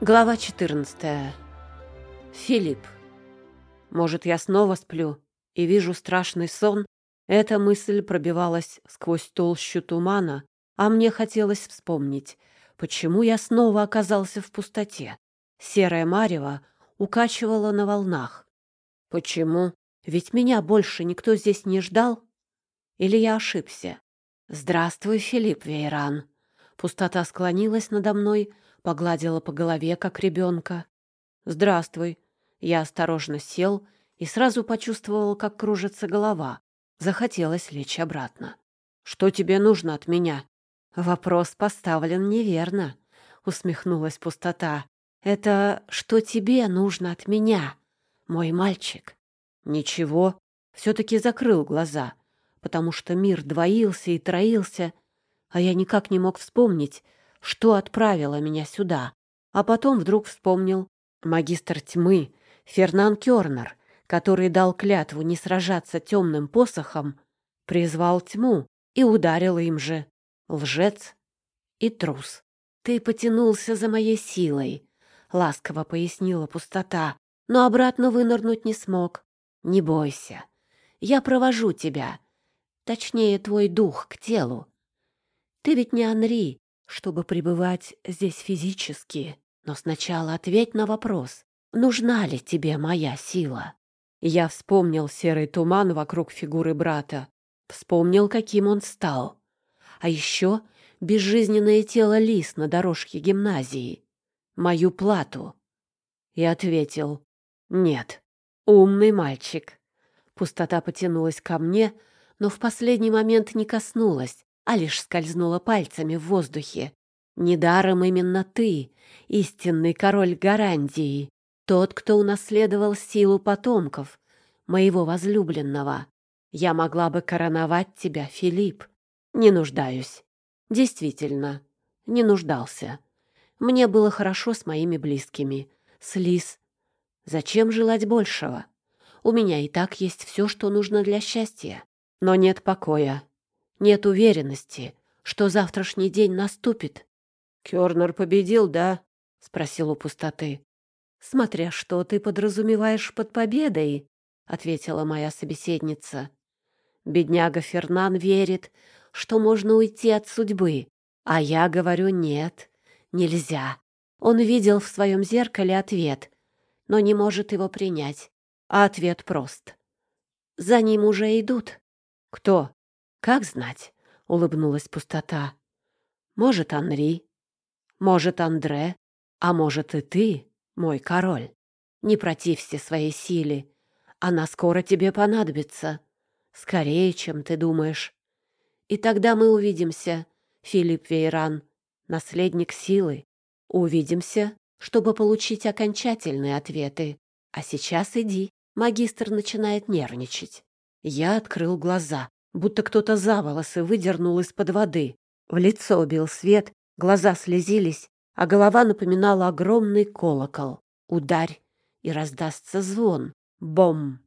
Глава 14. Филипп. Может, я снова сплю и вижу страшный сон? Эта мысль пробивалась сквозь толщу тумана, а мне хотелось вспомнить, почему я снова оказался в пустоте. Серая марево укачивала на волнах. Почему? Ведь меня больше никто здесь не ждал? Или я ошибся? Здравствуй, Филипп Вейран. Пустота склонилась надо мной, погладила по голове, как ребенка. «Здравствуй». Я осторожно сел и сразу почувствовал, как кружится голова. Захотелось лечь обратно. «Что тебе нужно от меня?» «Вопрос поставлен неверно», — усмехнулась пустота. «Это что тебе нужно от меня, мой мальчик?» «Ничего». Все-таки закрыл глаза, потому что мир двоился и троился, а я никак не мог вспомнить, что отправило меня сюда. А потом вдруг вспомнил магистр тьмы Фернан Кёрнер, который дал клятву не сражаться темным посохом, призвал тьму и ударил им же. Лжец и трус. «Ты потянулся за моей силой», — ласково пояснила пустота, но обратно вынырнуть не смог. «Не бойся, я провожу тебя, точнее, твой дух к телу. Ты ведь не Анри, чтобы пребывать здесь физически. Но сначала ответь на вопрос, нужна ли тебе моя сила? Я вспомнил серый туман вокруг фигуры брата, вспомнил, каким он стал. А еще безжизненное тело лис на дорожке гимназии, мою плату. И ответил «Нет, умный мальчик». Пустота потянулась ко мне, но в последний момент не коснулась, а лишь скользнула пальцами в воздухе. Недаром именно ты, истинный король Гарандии, тот, кто унаследовал силу потомков, моего возлюбленного. Я могла бы короновать тебя, Филипп. Не нуждаюсь. Действительно, не нуждался. Мне было хорошо с моими близкими. С Лис. Зачем желать большего? У меня и так есть все, что нужно для счастья. Но нет покоя. Нет уверенности, что завтрашний день наступит. Кёрнер победил, да? спросил у пустоты. Смотря что ты подразумеваешь под победой, ответила моя собеседница. Бедняга Фернан верит, что можно уйти от судьбы, а я говорю нет, нельзя. Он видел в своем зеркале ответ, но не может его принять. А ответ прост. За ним уже идут. Кто? Как знать? улыбнулась пустота. Может, Анри, может, Андре, а может и ты, мой король. Не протився своей силе. Она скоро тебе понадобится. Скорее, чем ты думаешь. И тогда мы увидимся, Филипп Вейран, наследник силы. Увидимся, чтобы получить окончательные ответы. А сейчас иди. Магистр начинает нервничать. Я открыл глаза будто кто-то за волосы выдернул из-под воды. В лицо бил свет, глаза слезились, а голова напоминала огромный колокол. Ударь, и раздастся звон. Бом,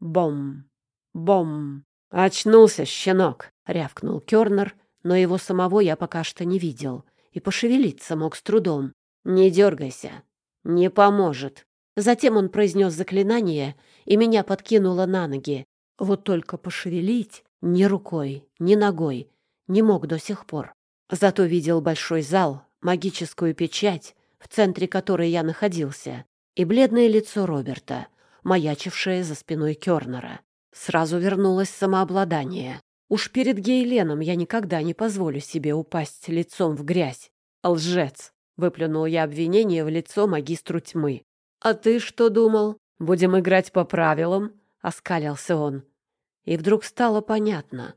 бом, бом. «Очнулся, щенок!» — рявкнул Кёрнер, но его самого я пока что не видел и пошевелиться мог с трудом. «Не дергайся, не поможет». Затем он произнес заклинание, и меня подкинуло на ноги. Вот только пошевелить ни рукой, ни ногой не мог до сих пор. Зато видел большой зал, магическую печать, в центре которой я находился, и бледное лицо Роберта, маячившее за спиной Кёрнера. Сразу вернулось самообладание. Уж перед Гейленом я никогда не позволю себе упасть лицом в грязь. «Лжец!» — выплюнул я обвинение в лицо магистру тьмы. «А ты что думал? Будем играть по правилам?» — оскалился он. И вдруг стало понятно,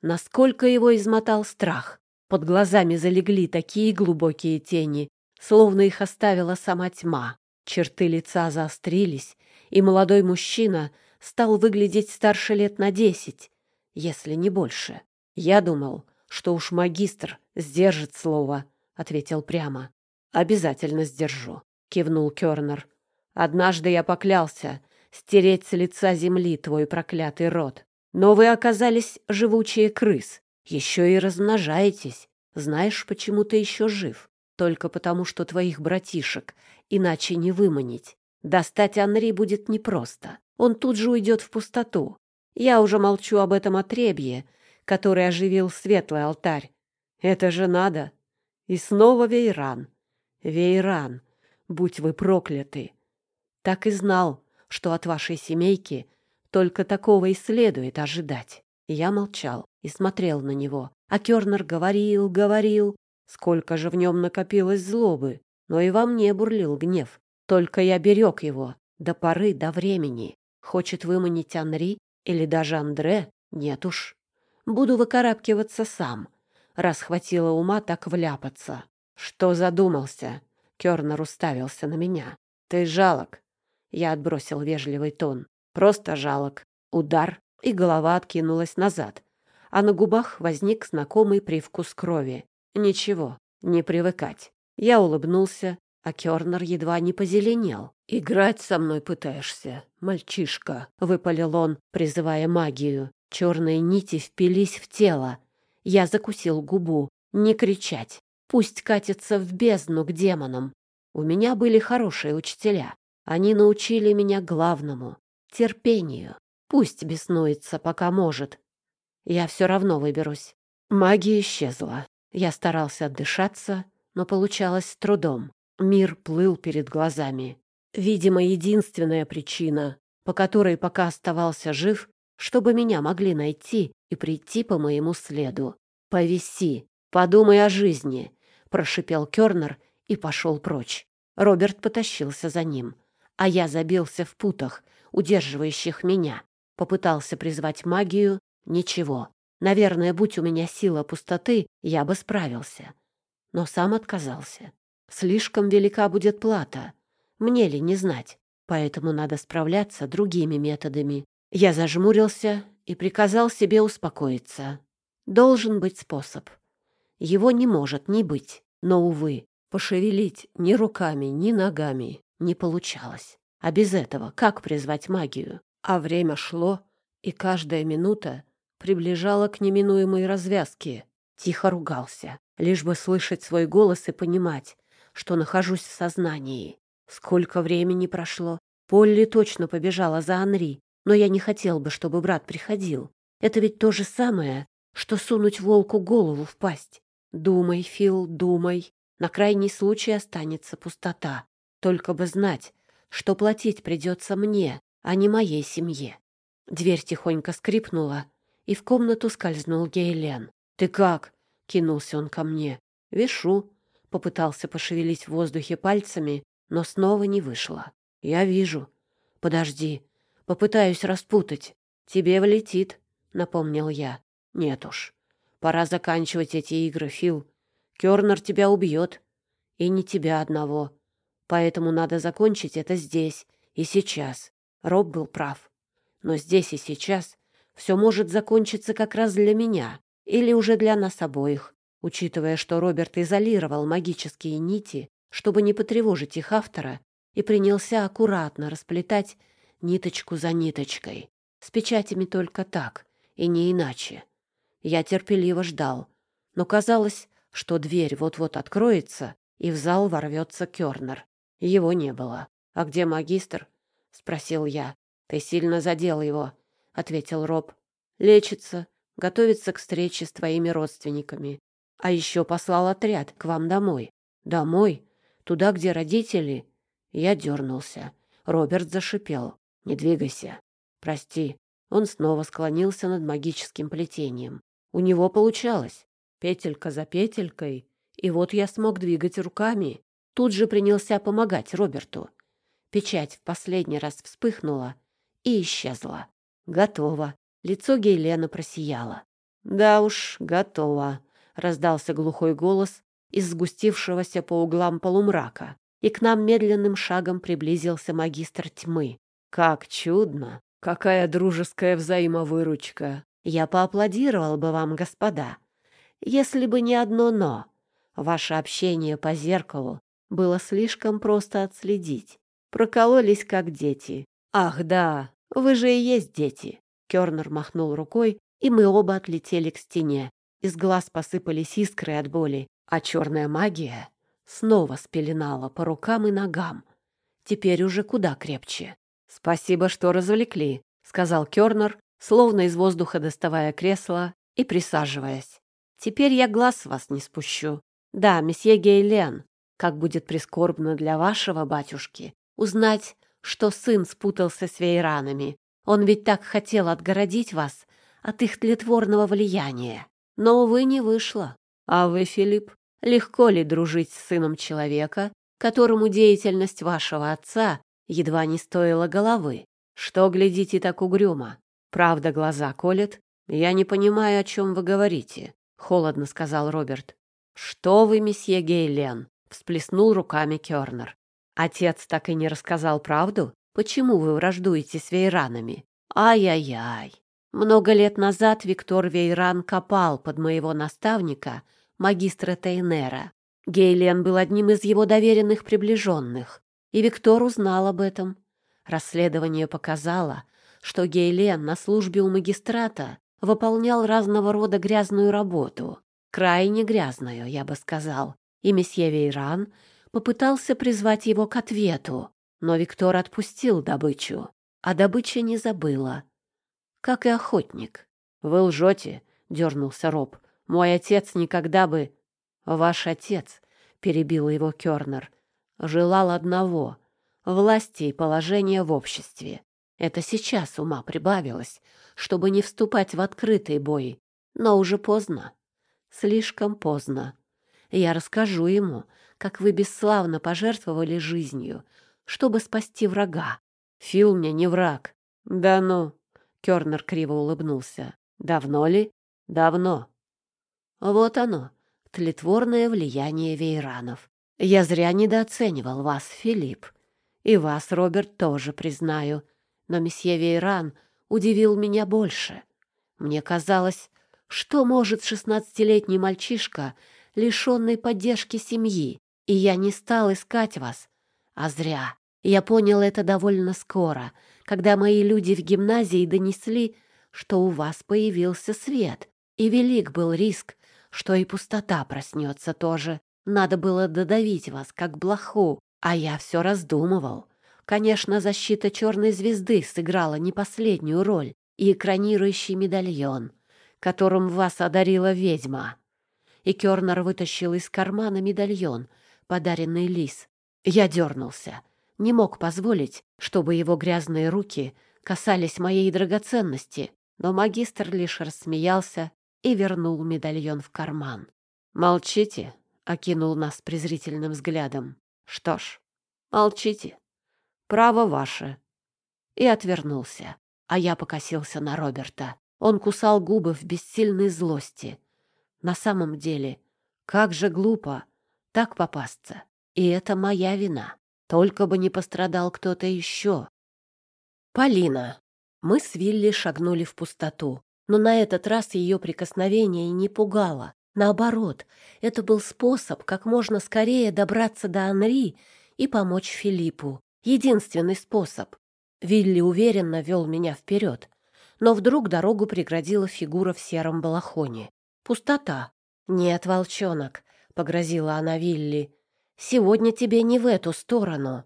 насколько его измотал страх. Под глазами залегли такие глубокие тени, словно их оставила сама тьма. Черты лица заострились, и молодой мужчина стал выглядеть старше лет на десять, если не больше. Я думал, что уж магистр сдержит слово, — ответил прямо. «Обязательно сдержу», — кивнул Кёрнер. «Однажды я поклялся стереть с лица земли твой проклятый род. Но вы оказались живучие крыс, еще и размножаетесь. Знаешь, почему ты еще жив? только потому, что твоих братишек иначе не выманить. Достать Анри будет непросто. Он тут же уйдет в пустоту. Я уже молчу об этом отребье, который оживил светлый алтарь. Это же надо. И снова Вейран. Вейран, будь вы прокляты. Так и знал, что от вашей семейки только такого и следует ожидать. Я молчал и смотрел на него, а Кёрнер говорил, говорил. Сколько же в нем накопилось злобы, но и во мне бурлил гнев. Только я берег его до поры, до времени. Хочет выманить Анри или даже Андре? Нет уж. Буду выкарабкиваться сам. Раз хватило ума так вляпаться. Что задумался? Кёрнер уставился на меня. Ты жалок. Я отбросил вежливый тон. Просто жалок. Удар, и голова откинулась назад. А на губах возник знакомый привкус крови. Ничего, не привыкать. Я улыбнулся, а Кёрнер едва не позеленел. «Играть со мной пытаешься, мальчишка», — выпалил он, призывая магию. Черные нити впились в тело. Я закусил губу. Не кричать. Пусть катится в бездну к демонам. У меня были хорошие учителя. Они научили меня главному — терпению. Пусть беснуется, пока может. Я все равно выберусь. Магия исчезла. Я старался отдышаться, но получалось с трудом. Мир плыл перед глазами. Видимо, единственная причина, по которой пока оставался жив, чтобы меня могли найти и прийти по моему следу. «Повиси, подумай о жизни», — прошипел Кёрнер и пошел прочь. Роберт потащился за ним, а я забился в путах, удерживающих меня. Попытался призвать магию — ничего. Наверное, будь у меня сила пустоты, я бы справился. Но сам отказался. Слишком велика будет плата. Мне ли не знать? Поэтому надо справляться другими методами. Я зажмурился и приказал себе успокоиться. Должен быть способ. Его не может не быть. Но, увы, пошевелить ни руками, ни ногами не получалось. А без этого как призвать магию? А время шло, и каждая минута приближала к неминуемой развязке. Тихо ругался, лишь бы слышать свой голос и понимать, что нахожусь в сознании. Сколько времени прошло? Полли точно побежала за Анри, но я не хотел бы, чтобы брат приходил. Это ведь то же самое, что сунуть волку голову в пасть. Думай, Фил, думай. На крайний случай останется пустота. Только бы знать, что платить придется мне, а не моей семье. Дверь тихонько скрипнула, и в комнату скользнул Гейлен. «Ты как?» — кинулся он ко мне. «Вешу». Попытался пошевелить в воздухе пальцами, но снова не вышло. «Я вижу. Подожди, Попытаюсь распутать. Тебе влетит, напомнил я. Нет уж. Пора заканчивать эти игры, Фил. Кёрнер тебя убьет. И не тебя одного. Поэтому надо закончить это здесь и сейчас. Роб был прав. Но здесь и сейчас все может закончиться как раз для меня или уже для нас обоих, учитывая, что Роберт изолировал магические нити, чтобы не потревожить их автора, и принялся аккуратно расплетать ниточку за ниточкой. С печатями только так, и не иначе. Я терпеливо ждал, но казалось, что дверь вот-вот откроется, и в зал ворвется Кёрнер. Его не было. «А где магистр?» — спросил я. «Ты сильно задел его», — ответил Роб. «Лечится, готовится к встрече с твоими родственниками. А еще послал отряд к вам домой». «Домой? Туда, где родители?» Я дернулся. Роберт зашипел. Не двигайся. Прости. Он снова склонился над магическим плетением. У него получалось. Петелька за петелькой. И вот я смог двигать руками. Тут же принялся помогать Роберту. Печать в последний раз вспыхнула и исчезла. Готово. Лицо Гейлена просияло. «Да уж, готово», — раздался глухой голос из сгустившегося по углам полумрака, и к нам медленным шагом приблизился магистр тьмы. Как чудно! Какая дружеская взаимовыручка! Я поаплодировал бы вам, господа, если бы не одно «но». Ваше общение по зеркалу было слишком просто отследить. Прокололись, как дети. Ах, да, вы же и есть дети. Кёрнер махнул рукой, и мы оба отлетели к стене. Из глаз посыпались искры от боли, а черная магия снова спеленала по рукам и ногам. Теперь уже куда крепче. «Спасибо, что развлекли», — сказал Кёрнер, словно из воздуха доставая кресло и присаживаясь. «Теперь я глаз с вас не спущу. Да, месье Гейлен, как будет прискорбно для вашего батюшки узнать, что сын спутался с вейранами. Он ведь так хотел отгородить вас от их тлетворного влияния. Но, увы, не вышло. А вы, Филипп, легко ли дружить с сыном человека, которому деятельность вашего отца едва не стоила головы? Что глядите так угрюмо? Правда, глаза колет? Я не понимаю, о чем вы говорите, — холодно сказал Роберт. Что вы, месье Гейлен? — всплеснул руками Кёрнер. Отец так и не рассказал правду? Почему вы враждуете с вейранами? Ай-яй-яй. Много лет назад Виктор Вейран копал под моего наставника, магистра Тейнера. Гейлен был одним из его доверенных приближенных, и Виктор узнал об этом. Расследование показало, что Гейлен на службе у магистрата выполнял разного рода грязную работу. Крайне грязную, я бы сказал. И месье Вейран попытался призвать его к ответу, но Виктор отпустил добычу, а добыча не забыла. Как и охотник. «Вы лжете», — дернулся Роб. «Мой отец никогда бы...» «Ваш отец», — перебил его Кёрнер, — «желал одного — власти и положения в обществе. Это сейчас ума прибавилось, чтобы не вступать в открытый бой, но уже поздно. Слишком поздно. Я расскажу ему, как вы бесславно пожертвовали жизнью, чтобы спасти врага. Фил мне не враг. Да ну, Кёрнер криво улыбнулся. Давно ли? Давно. Вот оно, тлетворное влияние вейранов. Я зря недооценивал вас, Филипп. И вас, Роберт, тоже признаю. Но месье Вейран удивил меня больше. Мне казалось, что может шестнадцатилетний мальчишка, лишенный поддержки семьи, и я не стал искать вас. А зря. Я понял это довольно скоро, когда мои люди в гимназии донесли, что у вас появился свет, и велик был риск, что и пустота проснется тоже. Надо было додавить вас, как блоху, а я все раздумывал. Конечно, защита черной звезды сыграла не последнюю роль, и экранирующий медальон, которым вас одарила ведьма. И Кернер вытащил из кармана медальон — подаренный лис. Я дернулся. Не мог позволить, чтобы его грязные руки касались моей драгоценности, но магистр лишь рассмеялся и вернул медальон в карман. «Молчите», — окинул нас презрительным взглядом. «Что ж, молчите. Право ваше». И отвернулся, а я покосился на Роберта. Он кусал губы в бессильной злости. На самом деле, как же глупо так попасться. И это моя вина. Только бы не пострадал кто-то еще. Полина. Мы с Вилли шагнули в пустоту, но на этот раз ее прикосновение не пугало. Наоборот, это был способ как можно скорее добраться до Анри и помочь Филиппу. Единственный способ. Вилли уверенно вел меня вперед, но вдруг дорогу преградила фигура в сером балахоне. Пустота. Нет, волчонок, — погрозила она Вилли. «Сегодня тебе не в эту сторону».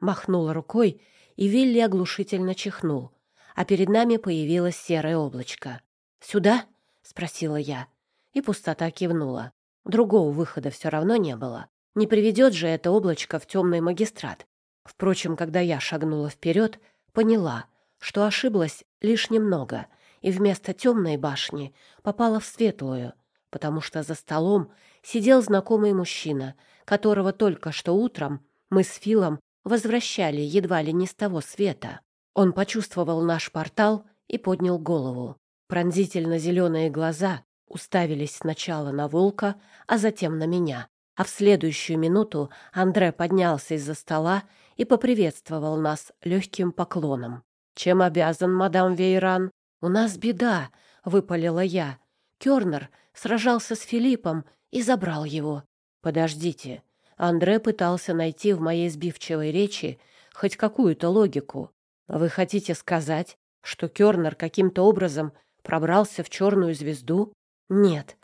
Махнула рукой, и Вилли оглушительно чихнул, а перед нами появилось серое облачко. «Сюда?» — спросила я, и пустота кивнула. Другого выхода все равно не было. Не приведет же это облачко в темный магистрат. Впрочем, когда я шагнула вперед, поняла, что ошиблась лишь немного, и вместо темной башни попала в светлую, потому что за столом сидел знакомый мужчина, которого только что утром мы с Филом возвращали едва ли не с того света. Он почувствовал наш портал и поднял голову. Пронзительно зеленые глаза уставились сначала на волка, а затем на меня. А в следующую минуту Андре поднялся из-за стола и поприветствовал нас легким поклоном. «Чем обязан, мадам Вейран?» «У нас беда», — выпалила я. Кёрнер сражался с Филиппом и забрал его. Подождите. Андре пытался найти в моей сбивчивой речи хоть какую-то логику. Вы хотите сказать, что Кёрнер каким-то образом пробрался в черную звезду? Нет,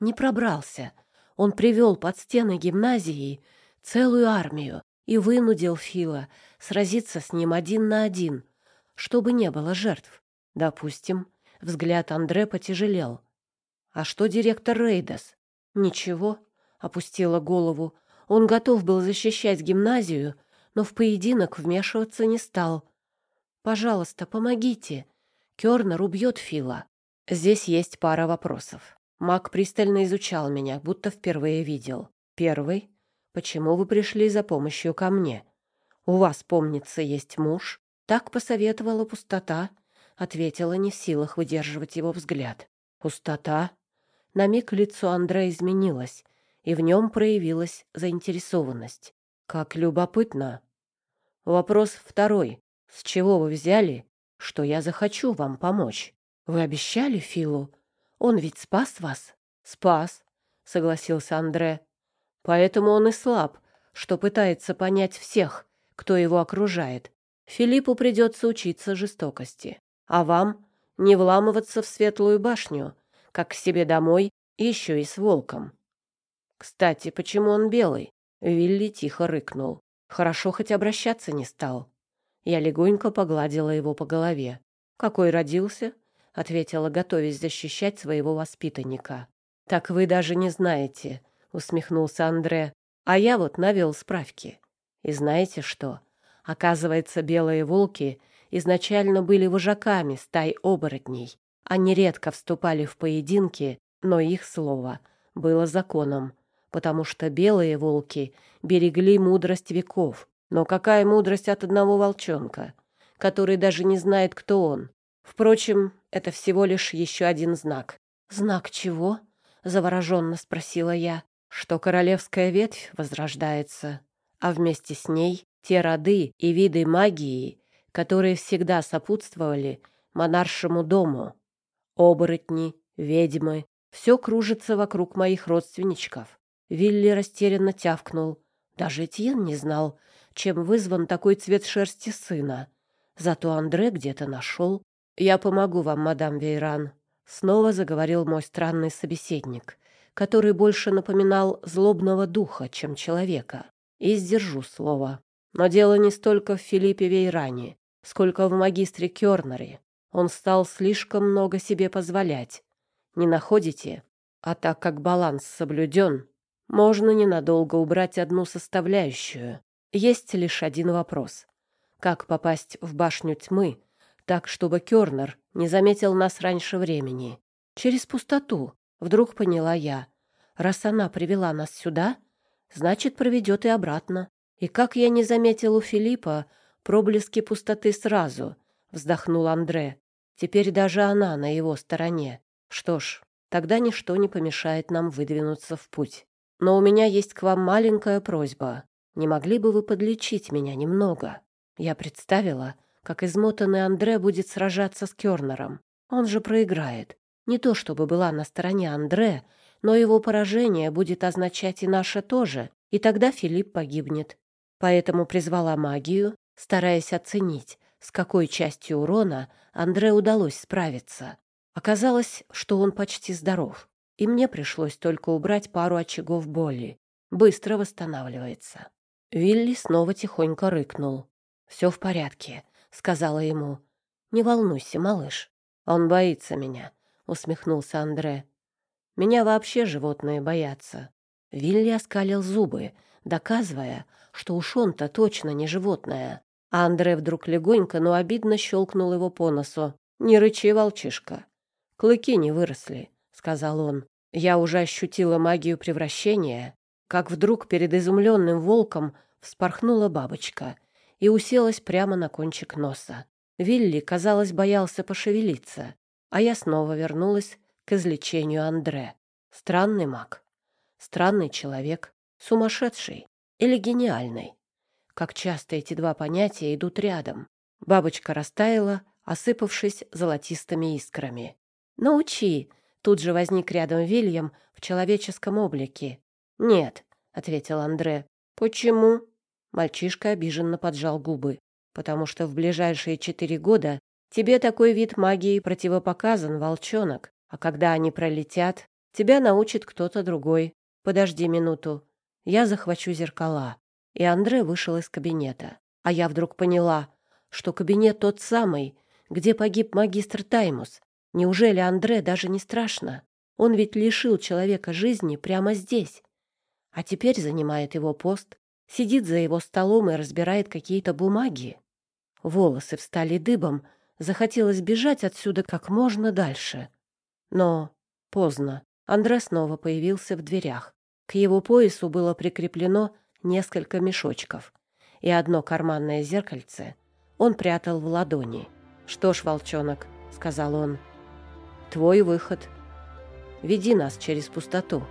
не пробрался. Он привел под стены гимназии целую армию и вынудил Фила сразиться с ним один на один, чтобы не было жертв. Допустим, взгляд Андре потяжелел. А что директор Рейдас? Ничего, опустила голову. Он готов был защищать гимназию, но в поединок вмешиваться не стал. Пожалуйста, помогите. Кёрнер убьет Фила. Здесь есть пара вопросов. Мак пристально изучал меня, будто впервые видел. Первый Почему вы пришли за помощью ко мне? У вас, помнится, есть муж? Так посоветовала пустота, ответила не в силах выдерживать его взгляд. Пустота? На миг лицо Андрея изменилось, и в нем проявилась заинтересованность. Как любопытно. Вопрос второй. С чего вы взяли, что я захочу вам помочь? Вы обещали Филу? Он ведь спас вас? Спас, согласился Андре. Поэтому он и слаб, что пытается понять всех, кто его окружает. Филиппу придется учиться жестокости, а вам не вламываться в светлую башню, как к себе домой, еще и с волком. Кстати, почему он белый? Вилли тихо рыкнул. Хорошо хоть обращаться не стал. Я легонько погладила его по голове. «Какой родился?» — ответила, готовясь защищать своего воспитанника. «Так вы даже не знаете, — усмехнулся Андре. «А я вот навел справки. И знаете что? Оказывается, белые волки изначально были вожаками стай оборотней. Они редко вступали в поединки, но их слово было законом, потому что белые волки берегли мудрость веков. Но какая мудрость от одного волчонка, который даже не знает, кто он? Впрочем, это всего лишь еще один знак. «Знак чего?» — завороженно спросила я что королевская ветвь возрождается, а вместе с ней те роды и виды магии, которые всегда сопутствовали монаршему дому. Оборотни, ведьмы, все кружится вокруг моих родственничков. Вилли растерянно тявкнул. Даже Этьен не знал, чем вызван такой цвет шерсти сына. Зато Андре где-то нашел. «Я помогу вам, мадам Вейран», — снова заговорил мой странный собеседник который больше напоминал злобного духа, чем человека. И сдержу слово. Но дело не столько в Филиппе Вейране, сколько в магистре Кёрнере. Он стал слишком много себе позволять. Не находите? А так как баланс соблюден, можно ненадолго убрать одну составляющую. Есть лишь один вопрос. Как попасть в башню тьмы, так, чтобы Кёрнер не заметил нас раньше времени? Через пустоту, Вдруг поняла я. Раз она привела нас сюда, значит, проведет и обратно. И как я не заметил у Филиппа проблески пустоты сразу, вздохнул Андре. Теперь даже она на его стороне. Что ж, тогда ничто не помешает нам выдвинуться в путь. Но у меня есть к вам маленькая просьба. Не могли бы вы подлечить меня немного? Я представила, как измотанный Андре будет сражаться с Кёрнером. Он же проиграет. Не то чтобы была на стороне Андре, но его поражение будет означать и наше тоже, и тогда Филипп погибнет. Поэтому призвала магию, стараясь оценить, с какой частью урона Андре удалось справиться. Оказалось, что он почти здоров, и мне пришлось только убрать пару очагов боли. Быстро восстанавливается. Вилли снова тихонько рыкнул. «Все в порядке», — сказала ему. «Не волнуйся, малыш. Он боится меня усмехнулся Андре. Меня вообще животные боятся. Вилли оскалил зубы, доказывая, что уж он-то точно не животное. А Андре вдруг легонько, но обидно щелкнул его по носу. «Не рычи, волчишка. Клыки не выросли», — сказал он. Я уже ощутила магию превращения, как вдруг перед изумленным волком вспорхнула бабочка и уселась прямо на кончик носа. Вилли, казалось, боялся пошевелиться а я снова вернулась к излечению Андре. Странный маг, странный человек, сумасшедший или гениальный. Как часто эти два понятия идут рядом. Бабочка растаяла, осыпавшись золотистыми искрами. «Научи!» — тут же возник рядом Вильям в человеческом облике. «Нет», — ответил Андре. «Почему?» Мальчишка обиженно поджал губы. «Потому что в ближайшие четыре года Тебе такой вид магии противопоказан, волчонок, а когда они пролетят, тебя научит кто-то другой. подожди минуту, я захвачу зеркала». И Андре вышел из кабинета. А я вдруг поняла, что кабинет тот самый, где погиб магистр Таймус. Неужели Андре даже не страшно? Он ведь лишил человека жизни прямо здесь. А теперь занимает его пост, сидит за его столом и разбирает какие-то бумаги. Волосы встали дыбом, захотелось бежать отсюда как можно дальше. Но поздно. Андре снова появился в дверях. К его поясу было прикреплено несколько мешочков, и одно карманное зеркальце он прятал в ладони. «Что ж, волчонок», — сказал он, — «твой выход. Веди нас через пустоту».